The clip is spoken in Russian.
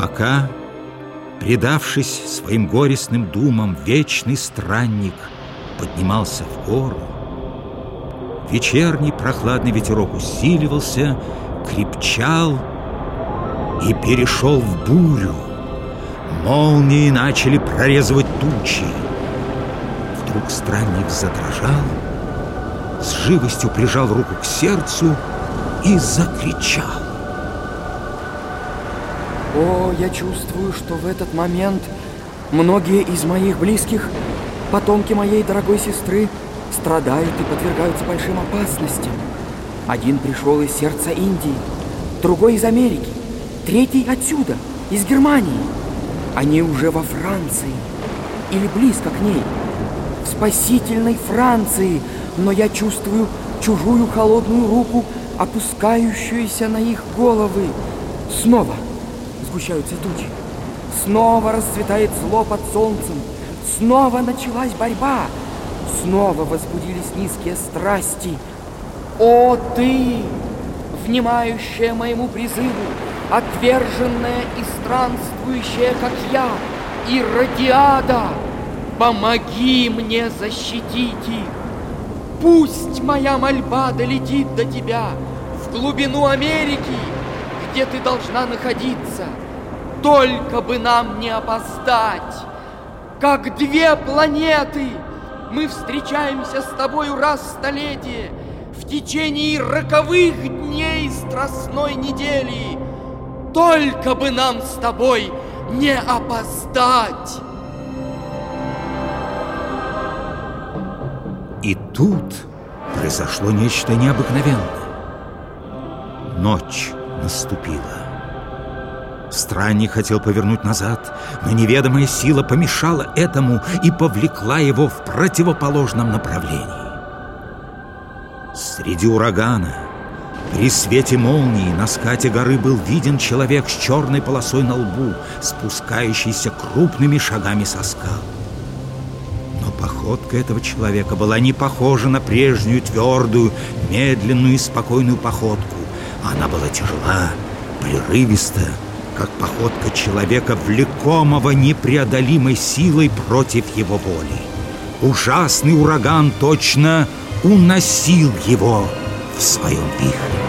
пока, предавшись своим горестным думам, вечный странник поднимался в гору, вечерний прохладный ветерок усиливался, крепчал и перешел в бурю. Молнии начали прорезывать тучи. Вдруг странник задрожал, с живостью прижал руку к сердцу и закричал. О, я чувствую, что в этот момент многие из моих близких, потомки моей дорогой сестры, страдают и подвергаются большим опасностям. Один пришел из сердца Индии, другой из Америки, третий отсюда, из Германии. Они уже во Франции или близко к ней, в спасительной Франции, но я чувствую чужую холодную руку, опускающуюся на их головы. Снова сгущаются тучи. Снова расцветает зло под солнцем. Снова началась борьба. Снова возбудились низкие страсти. О, ты, внимающая моему призыву, отверженная и странствующая, как я, Иродиада, помоги мне защитить их. Пусть моя мольба долетит до тебя в глубину Америки, где ты должна находиться. Только бы нам не опоздать. Как две планеты мы встречаемся с тобою раз в столетие в течение роковых дней страстной недели. Только бы нам с тобой не опоздать. И тут произошло нечто необыкновенное. Ночь наступила. Странник хотел повернуть назад, но неведомая сила помешала этому и повлекла его в противоположном направлении. Среди урагана, при свете молнии на скате горы был виден человек с черной полосой на лбу, спускающийся крупными шагами со скал. Но походка этого человека была не похожа на прежнюю твердую, медленную и спокойную походку. Она была тяжела, прерывиста, как походка человека, влекомого непреодолимой силой против его воли. Ужасный ураган точно уносил его в своем вихре.